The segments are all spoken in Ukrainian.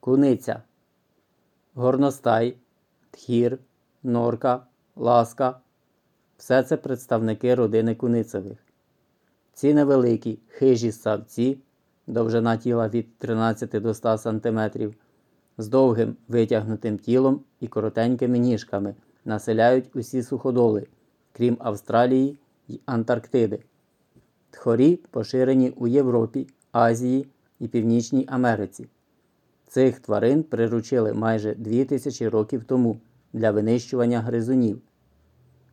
Куниця, горностай, тхір, норка, ласка все це представники родини куницевих. Ці невеликі хижі ссавці, довжина тіла від 13 до 100 см, з довгим витягнутим тілом і коротенькими ніжками населяють усі суходоли, крім Австралії й Антарктиди. Тхорі поширені у Європі, Азії і Північній Америці. Цих тварин приручили майже 2000 років тому для винищування гризунів.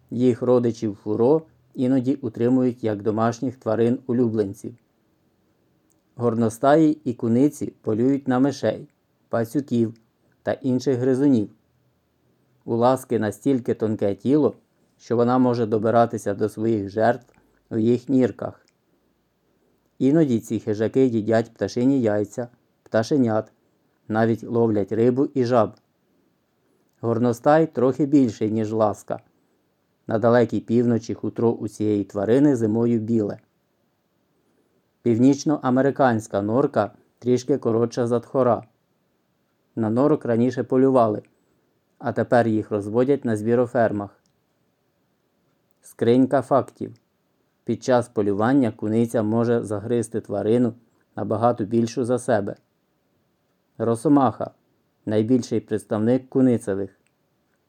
Їх родичів фуро іноді утримують як домашніх тварин улюбленців. Горностаї і куниці полюють на мишей, пацюків та інших гризунів. У ласки настільки тонке тіло, що вона може добиратися до своїх жертв у їх нірках. Іноді ці хижаки їдять пташині яйця, пташенят, навіть ловлять рибу і жаб. Горностай трохи більший, ніж ласка. На далекій півночі хутро у цієї тварини зимою біле. Північноамериканська норка трішки коротша за тхора. На норок раніше полювали, а тепер їх розводять на звірофермах. Скринька фактів. Під час полювання куниця може загризти тварину набагато більшу за себе. Росомаха найбільший представник куницевих.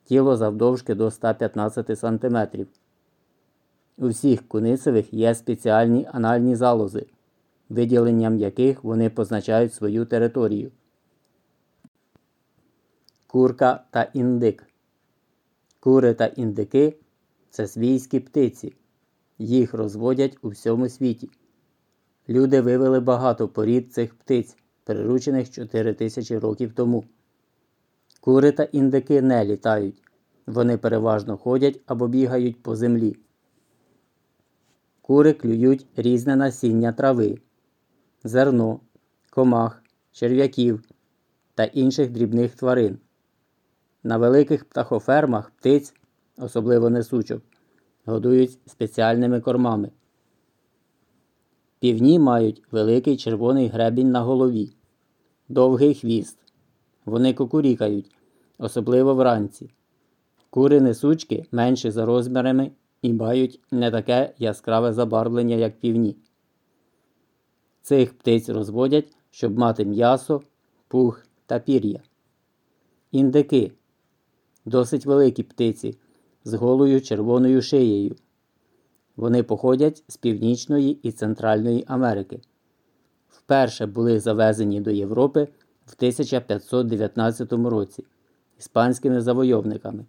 Тіло завдовжки до 115 см. У всіх куницевих є спеціальні анальні залози, виділенням яких вони позначають свою територію. Курка та індик. Кури та індики це свійські птиці. Їх розводять у всьому світі. Люди вивели багато порід цих птиць, приручених 4 тисячі років тому. Кури та індики не літають. Вони переважно ходять або бігають по землі. Кури клюють різне насіння трави, зерно, комах, черв'яків та інших дрібних тварин. На великих птахофермах птиць, особливо несучок, годують спеціальними кормами. Півні мають великий червоний гребінь на голові, довгий хвіст. Вони кукурікають, особливо вранці. Кури несучки менші за розмірами і мають не таке яскраве забарвлення, як півні. Цих птиць розводять, щоб мати м'ясо, пух та пір'я. Індики досить великі птиці з голою червоною шиєю. Вони походять з Північної і Центральної Америки. Вперше були завезені до Європи в 1519 році іспанськими завойовниками.